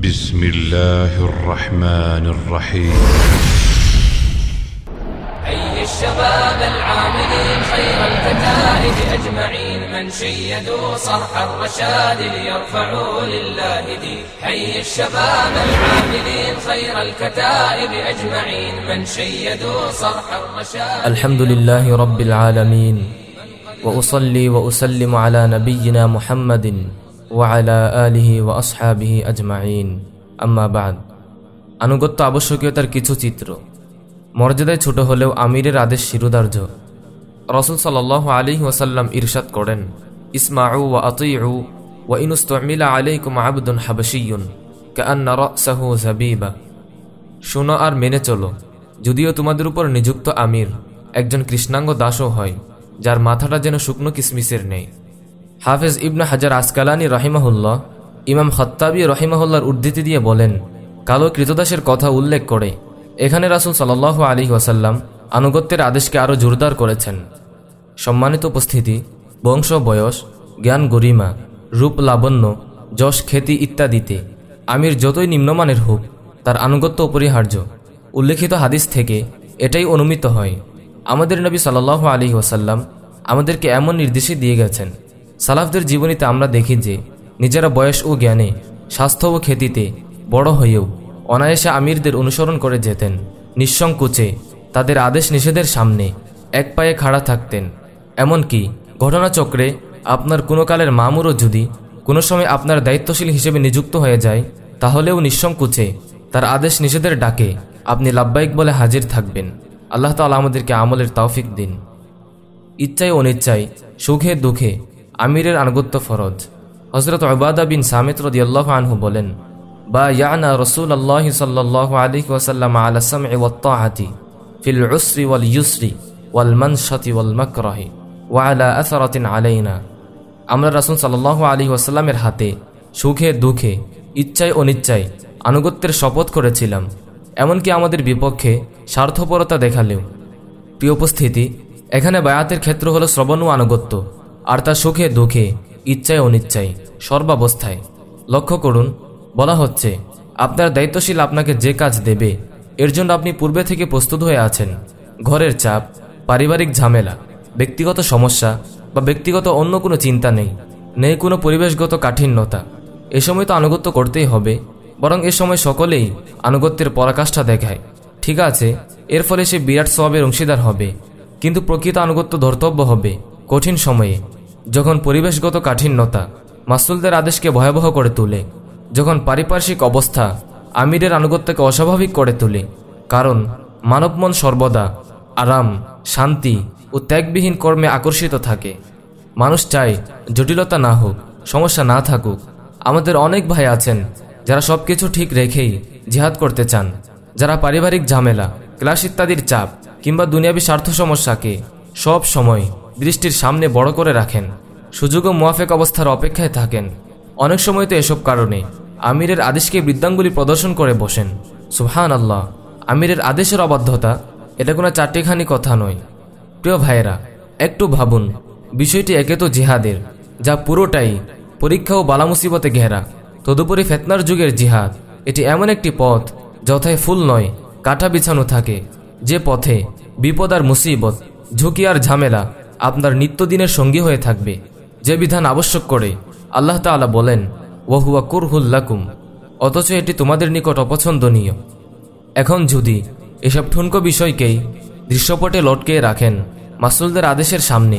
بسم الله الرحمن الرحيم. حي الشباب العاملين خير الكتائب أجمعين من شيدوا صرح الرشاد ليرفعوا لله دين حي الشباب العاملين خير الكتائب أجمعين من شيدوا صرح الرشاد الحمد لله رب العالمين. وأصلي وأسلم على نبينا محمد ওয়ালা আলিহি আজমাইন। আনুগত্য আবশ্যকীয়তার কিছু চিত্র। মর্যাদায় ছোট হলেও আমিরের আদেশ শিরোধার্য। রসুল সাল আলী ওয়াসাল্লাম ইরশাদ করেন, ইসমাউ ওয়া আতিউ ওয়া ইনুস্তমিলা আলাইকুম আবদুন হাবসিউন কান্না শোনো আর মেনে চলো, যদিও তোমাদের উপর নিযুক্ত আমির একজন কৃষ্ণাঙ্গ দাসও হয়, যার মাথাটা যেন শুকনো কিসমিসের নেই। হাফেজ ইবনা হাজার আসকালানি রহিমাহুল্লাহ, ইমাম খত্তাবি রহিমাহুল্লার উদ্ধৃতি দিয়ে বলেন, কালো কৃতদাসের কথা উল্লেখ করে, এখানে রাসুল সাল্লাহ আলী ওয়াসাল্লাম আনুগত্যের আদেশকে আরও জোরদার করেছেন। সম্মানিত উপস্থিতি, বংশ, বয়স, জ্ঞান, গরিমা, রূপ, লাবণ্য, যশ, খ্যাতি ইত্যাদিতে আমির যতই নিম্নমানের হোক, তার আনুগত্য অপরিহার্য। উল্লেখিত হাদিস থেকে এটাই অনুমিত হয়, আমাদের নবী সাল্লাহ আলী ওয়াসাল্লাম আমাদেরকে এমন নির্দেশই দিয়ে গেছেন। সালাফদের জীবনীতে আমরা দেখি যে, নিজেরা বয়স ও জ্ঞানে, স্বাস্থ্য ও খ্যাতিতে বড় হয়েও অনায়াসে আমিরদের অনুসরণ করে যেতেন। নিঃসংকোচে তাদের আদেশ নিষেধের সামনে এক পায়ে খাড়া থাকতেন। এমনকি ঘটনাচক্রে আপনার কোনো কালের মামুরও যদি কোনো সময় আপনার দায়িত্বশীল হিসেবে নিযুক্ত হয়ে যায়, তাহলেও নিঃসংকোচে তার আদেশ নিষেধের ডাকে আপনি লাভবাহিক বলে হাজির থাকবেন। আল্লাহ তালা আমাদেরকে আমলের তাওফিক দিন। ইচ্ছায় অনিচ্ছায় সুখে দুঃখে আমিরের আনুগত্য ফরজ। হজরত আবাদা বিন সামিত রদিয়াল্লাহ আনহু বলেন, বা ইয়ানা রসুল আল্লাহ সাল্লাহ আলী ওয়াসাল্লাম আলাসাম ওয়াত্তাহাতি ফিল উসরি ওয়াল ইউসরি ওয়াল মানসাতি ওয়াল মাকরাহি ওয়ালা আসারাতিন আলাইনা। আমরা রাসুল সাল্লাহ আলী ওয়াসাল্লামের হাতে সুখে, দুঃখে, ইচ্ছায় অনিচ্ছায় আনুগত্যের শপথ করেছিলাম। এমনকি আমাদের বিপক্ষে স্বার্থপরতা দেখালেও। প্রিয় উপস্থিতি, এখানে বায়াতের ক্ষেত্র হলো শ্রবণ ও আনুগত্য। আর তার সুখে, দুঃখে, ইচ্ছায়, অনিচ্ছায়, সর্বাবস্থায়। লক্ষ্য করুন, বলা হচ্ছে, আপনার দায়িত্বশীল আপনাকে যে কাজ দেবে, এর জন্য আপনি পূর্বে থেকে প্রস্তুত হয়ে আছেন। ঘরের চাপ, পারিবারিক ঝামেলা, ব্যক্তিগত সমস্যা বা ব্যক্তিগত অন্য কোনো চিন্তা নেই নেই কোনো পরিবেশগত কাঠিন্যতা। এ সময় তো আনুগত্য করতেই হবে, বরং এ সময় সকলেই আনুগত্যের পরাকাষ্ঠা দেখায়। ঠিক আছে, এর ফলে সে বিরাট স্বভাবের অংশীদার হবে, কিন্তু প্রকৃত আনুগত্য ধর্তব্য হবে, কঠিন সময়ে। যখন পরিবেশগত কাঠিন্যতা মাসুলদের আদেশকে ভয়াবহ করে তোলে, যখন পারিপার্শ্বিক অবস্থা আমিরের আনুগত্যকে অস্বাভাবিক করে তোলে, কারণ মানবমন সর্বদা আরাম, শান্তি ও ত্যাগবিহীন কর্মে আকর্ষিত থাকে। মানুষ চায় জটিলতা না হোক, সমস্যা না থাকুক। আমাদের অনেক ভাই আছেন যারা সব কিছু ঠিক রেখেই জিহাদ করতে চান, যারা পারিবারিক ঝামেলা, ক্লাস ইত্যাদির চাপ কিংবা দুনিয়াবী স্বার্থ সমস্যাকে সব সময় দৃষ্টির সামনে বড় করে রাখেন। সুযোগ ও মুয়াফেক অবস্থার অপেক্ষায় থাকেন। অনেক সময় তো এসব কারণে আমিরের আদেশকে বৃদ্ধাঙ্গুলি প্রদর্শন করে বসেন। সুহান আল্লাহ আমিরের আদেশের অবাধ্যতা, এটা কোনো চারটিখানি কথা নয়। প্রিয় ভাইয়েরা, একটু ভাবুন, বিষয়টি একে তো জিহাদের, যা পুরোটাই পরীক্ষা ও বালামুসিবতে ঘেরা। তদুপরি ফেতনার যুগের জিহাদ, এটি এমন একটি পথ, যথায় ফুল নয় কাঠা বিছানো থাকে। যে পথে বিপদ আর মুসিবত, ঝুঁকি আর ঝামেলা আপনার নিত্যদিনের সঙ্গী হয়ে থাকবে, যে বিধান আবশ্যক করে। আল্লাহ তাআলা বলেন ওহুয়া কুরহুল্লাকুম অথচ এটি তোমাদের নিকট অপছন্দনীয়। এখন যদি এসব ঠুনকো বিষয়কেই দৃশ্যপটে লটকে রাখেন মাসুলদের আদেশের সামনে,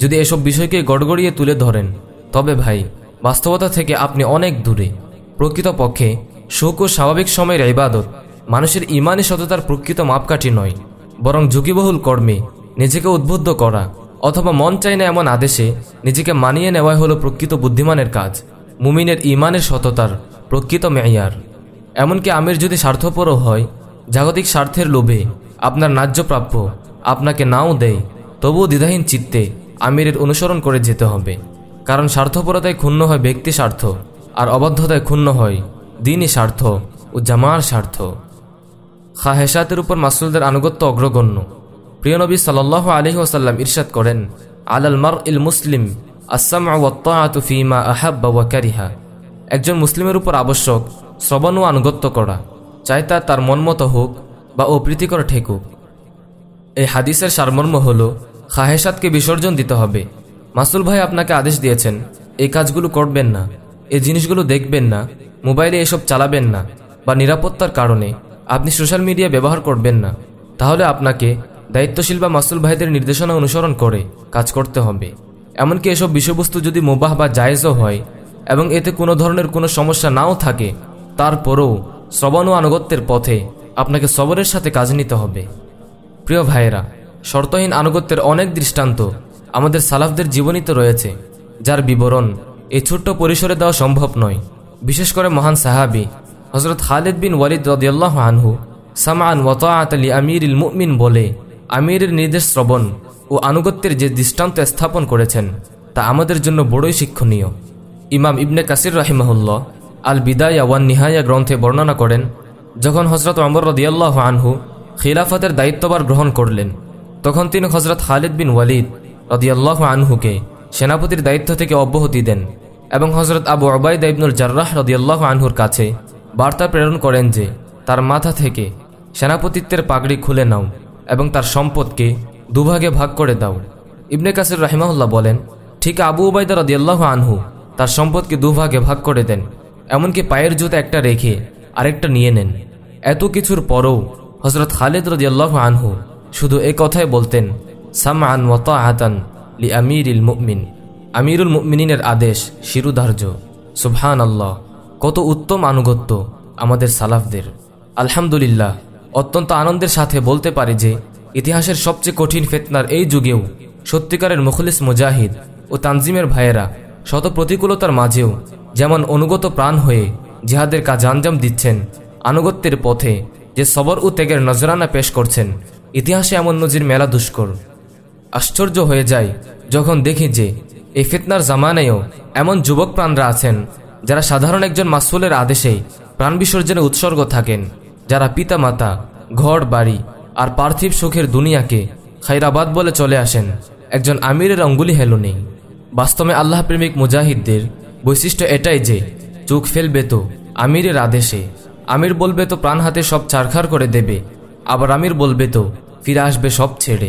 যদি এসব বিষয়কে গড়গড়িয়ে তুলে ধরেন, তবে ভাই, বাস্তবতা থেকে আপনি অনেক দূরে। প্রকৃতপক্ষে, সুখ ও স্বাভাবিক সময়ের ইবাদত মানুষের ইমানি সততার প্রকৃত মাপকাঠি নয়, বরং ঝুঁকিবহুল কর্মে নিজেকে উদ্বুদ্ধ করা। অথবা মন চাই না এমন আদেশে নিজেকে মানিয়ে নেওয়াই হলো প্রকৃত বুদ্ধিমানের কাজ, মুমিনের ইমানের সততার প্রকৃত মেয়ার। এমনকি আমির যদি স্বার্থপরও হয়, জাগতিক স্বার্থের লোভে আপনার ন্যায্য প্রাপ্য আপনাকে নাও দেয়, তবুও দ্বিধাহীন চিত্তে আমিরের অনুসরণ করে যেতে হবে। কারণ স্বার্থপরতায় ক্ষুণ্ণ হয় ব্যক্তি স্বার্থ, আর অবাধ্যতায় ক্ষুণ্ণ হয় দিনই স্বার্থ ও জামার স্বার্থ। খাহেসাতের উপর মাসুলদের আনুগত্য অগ্রগণ্য। প্রিয় নবী সাল্লাহ আলহি ওসাল্লাম ইরশাদ করেন, আলাল মার ইল মুসলিম আসাম ফিমা আহাব্বা ওয়া কারিহা। একজন মুসলিমের উপর আবশ্যক শ্রবণ ও আনুগত্য করা, চাই তা তার মনমতো হোক বা অপ্রীতিকর ঠেকুক। এই হাদিসের সারমর্ম হল খাহেসাতকে বিসর্জন দিতে হবে। মাসুল ভাই আপনাকে আদেশ দিয়েছেন, এই কাজগুলো করবেন না, এই জিনিসগুলো দেখবেন না, মোবাইলে এসব চালাবেন না বা নিরাপত্তার কারণে আপনি সোশ্যাল মিডিয়া ব্যবহার করবেন না। তাহলে আপনাকে দায়িত্বশীল বা মাসুল ভাইদের নির্দেশনা অনুসরণ করে, কাজ করতে হবে। এমনকি এসব বিষয়বস্তু যদি মোবাহ বা জায়েজও হয় এবং এতে কোনো ধরনের কোনো সমস্যা নাও থাকে, তারপরও শ্রবণ ও আনুগত্যের পথে আপনাকে সবরের সাথে কাজ নিতে হবে। প্রিয় ভাইয়েরা, শর্তহীন আনুগত্যের অনেক দৃষ্টান্ত আমাদের সালাফদের জীবনীতে রয়েছে, যার বিবরণ এই ছোট্ট পরিসরে দেওয়া সম্ভব নয়। বিশেষ করে মহান সাহাবি হজরত খালিদ বিন ওয়ালিদ রদিয়াল্লাহ আনহু সামান ওয়াতাআত আলী আমির মুমিন বলে আমিরের নির্দেশ শ্রবণ ও আনুগত্যের যে দৃষ্টান্ত স্থাপন করেছেন, তা আমাদের জন্য বড়ই শিক্ষণীয়। ইমাম ইবনে কাসির রাহিমাহুল্লাহ আল বিদায়া ওয়ান নিহায়া গ্রন্থে বর্ণনা করেন, যখন হজরত অমর রদিয়াল্লাহ আনহু খিলাফতের দায়িত্ববার গ্রহণ করলেন, তখন তিনি হজরত খালিদ বিন ওয়ালিদ রদিয়াল্লাহ আনহুকে সেনাপতির দায়িত্ব থেকে অব্যাহতি দেন এবং হজরত আবু অবায়দা ইবনুল জার্রাহ রদিয়াল্লাহ আনহুর কাছে বার্তা প্রেরণ করেন যে, তার মাথা থেকে সেনাপতিত্বের পাগড়ি খুলে নাও। এবং তার সম্পদকে দুভাগে ভাগ করে দাও। ইবনে কাসির রাহিমাহুল্লাহ বলেন, ঠিক আবু উবাইদা রদিয়াল্লাহ আনহু তার সম্পদকে দুভাগে ভাগ করে দেন, এমনকি পায়ের জুতা একটা রেখে আরেকটা নিয়ে নেন। এত কিছুর পরও হজরত খালিদ রদিয়াল্লাহ আনহু শুধু এ কথাই বলতেন সামান ওয়াত আতান লি আমিরুল মুমিন। আমিরুল মুমিনের আদেশ শিরুধার্য। সুবহান আল্লাহ কত উত্তম আনুগত্য আমাদের সালাফদের। আলহামদুলিল্লাহ অত্যন্ত আনন্দের সাথে বলতে পারি যে, ইতিহাসের সবচেয়ে কঠিন ফেতনার এই যুগেও সত্যিকারের মুখলিস মুজাহিদ ও তানজিমের ভাইয়েরা শত প্রতিকূলতার মাঝেও যেমন অনুগত প্রাণ হয়ে জিহাদের কাজ আঞ্জাম দিচ্ছেন, আনুগত্যের পথে যে সবর ও ত্যাগের নজরানা পেশ করছেন, ইতিহাসে এমন নজির মেলা দুষ্কর। আশ্চর্য হয়ে যায় যখন দেখি যে, এই ফিতনার জামানায়ও এমন যুবক প্রাণরা আছেন যারা সাধারণ একজন মাসুলের আদেশেই প্রাণ বিসর্জনে উৎসর্গ থাকেন। যারা পিতামাতা, ঘর, বাড়ি আর পার্থিব সুখের দুনিয়াকে খাইরাবাদ বলে চলে আসেন, একজন আমিরের অঙ্গুলি হেলো নেই বাস্তবে আল্লাহ প্রেমিক মুজাহিদদের বৈশিষ্ট্য এটাই যে, চোখ ফেলবে তো আমিরের আদেশে। আমির বলবে তো প্রাণ হাতে সব চারখার করে দেবে, আবার আমির বলবে তো ফিরে আসবে সব ছেড়ে।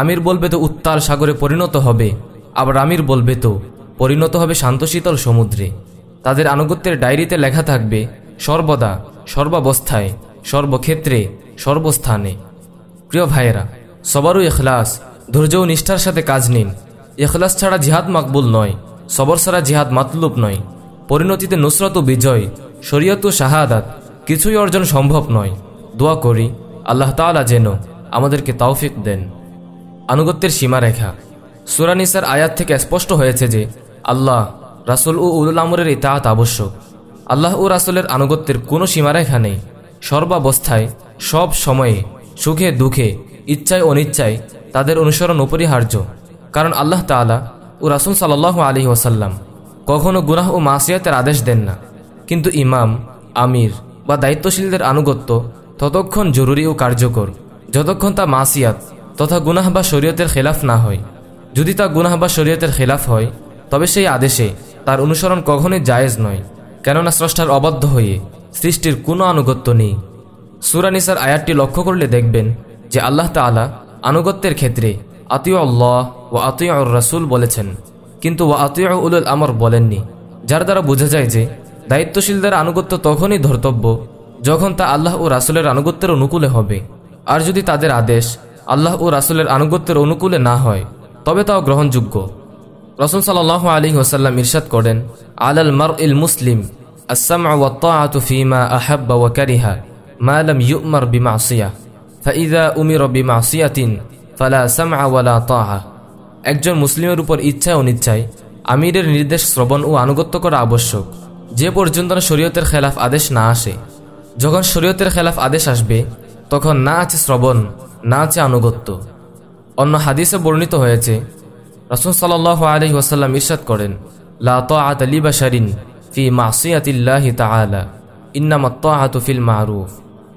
আমির বলবে তো উত্তাল সাগরে পরিণত হবে, আবার আমির বলবে তো পরিণত হবে শান্তশীতল সমুদ্রে। তাদের আনুগত্যের ডায়েরিতে লেখা থাকবে, সর্বদা, সর্বাবস্থায় সর্বক্ষেত্রে, সর্বস্থানে। প্রিয় ভাইয়েরা, সবারও এখলাস ধৈর্য ও নিষ্ঠার সাথে কাজ নিন। এখলাস ছাড়া জিহাদ মাকবুল নয়, সবর ছাড়া জিহাদ মাতলুব নয়। পরিণতিতে নুসরত ও বিজয়, শরীয়ত ও শাহাদাত, কিছুই অর্জন সম্ভব নয়। দোয়া করি, আল্লাহ তাআলা যেন আমাদেরকে তৌফিক দেন। আনুগত্যের সীমারেখা। সুরানিসার আয়াত থেকে স্পষ্ট হয়েছে যে, আল্লাহ, রাসুল ও উলুল আমরের ইতাহাত আবশ্যক। আল্লাহ ও রাসুলের আনুগত্যের কোনো সীমারেখা নেই। সর্বাবস্থায় সব সময়ে সুখে, দুঃখে, ইচ্ছায়, অনিচ্ছায় তাদের অনুসরণ অপরিহার্য কারণ আল্লাহ তাআলা ও রাসুল সাল্লাহ আলী ওসাল্লাম কখনো গুনাহ ও মাসিয়াতের আদেশ দেন না। কিন্তু ইমাম, আমির বা দায়িত্বশীলদের আনুগত্য ততক্ষণ জরুরি ও কার্যকর। যতক্ষণ তা মাসিয়াত তথা গুনাহ বা শরীয়তের খেলাফ না হয়। যদি তা গুনাহ বা শরীয়তের খেলাফ হয়, তবে সেই আদেশে তার অনুসরণ কখনোই জায়েজ নয়। কেননা স্রষ্টার অবাধ্য হয়ে সৃষ্টির কোনো আনুগত্য নেই। সুরানিসার আয়াতটি লক্ষ্য করলে দেখবেন যে আল্লাহ তাআলা আনুগত্যের ক্ষেত্রে আতিউ আল্লাহ ও আতিউ রাসুল বলেছেন। কিন্তু ও আতিউ উলুল আমর বলেননি, যার দ্বারা বোঝা যায় যে দায়িত্বশীলদের আনুগত্য তখনই ধর্তব্য যখন তা আল্লাহ ও রাসুলের আনুগত্যের অনুকূলে হবে। আর যদি তাদের আদেশ আল্লাহ ও রাসুলের আনুগত্যের অনুকূলে না হয়, তবে তাও গ্রহণযোগ্য। রসুল সাল্লাহ আলী ওসাল্লাম ইরশাদ করেন, আলাল মার ইল মুসলিম। ওয়াত্তাআতু ফিমা আহাব্বা ওয়া কারিহা মা লাম ইউমার বিমাসিয়া ফাইদা উমির বিমাসিয়াতিন ফালা সামআ ওয়ালা তাআ একজন মুসলিমের উপর ইচ্ছায় অনিচ্ছায় আমিরের নির্দেশ শ্রবণ ও আনুগত্য করা আবশ্যক। যে পর্যন্ত না শরীয়তের খেলাফ আদেশ না আসে। যখন শরীয়তের খেলাফ আদেশ আসবে, তখন না আছে শ্রবণ, না আছে আনুগত্য। অন্য হাদিসে বর্ণিত হয়েছে রসুন সাল্লাহ আলী ওসাল্লাম ইরশাদ করেন, লা তাআত লি বাশারিন ফি মাসিয়াতিল্লাহি তাআলা। ইন্নামা তাআতু ফিল মারুফ।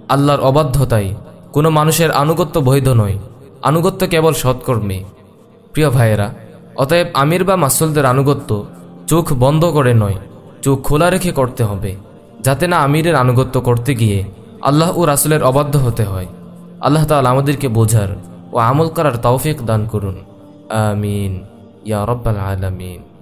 আল্লাহর অবাধ্যতাই কোনো মানুষের আনুগত্য বৈধ নয়। আনুগত্য কেবল সৎকর্মে। প্রিয় ভাইয়েরা, অতএব আমির বা মাসুলদের আনুগত্য চোখ বন্ধ করে নয়, চোখ খোলা রেখে করতে হবে, যাতে না আমিরের আনুগত্য করতে গিয়ে আল্লাহ ও রাসুলের অবাধ্য হতে হয়। আল্লাহ তাআলা আমাদেরকে বোঝার ও আমল করার তৌফিক দান করুন। আমিন। ইয়া রব্বাল আলামিন।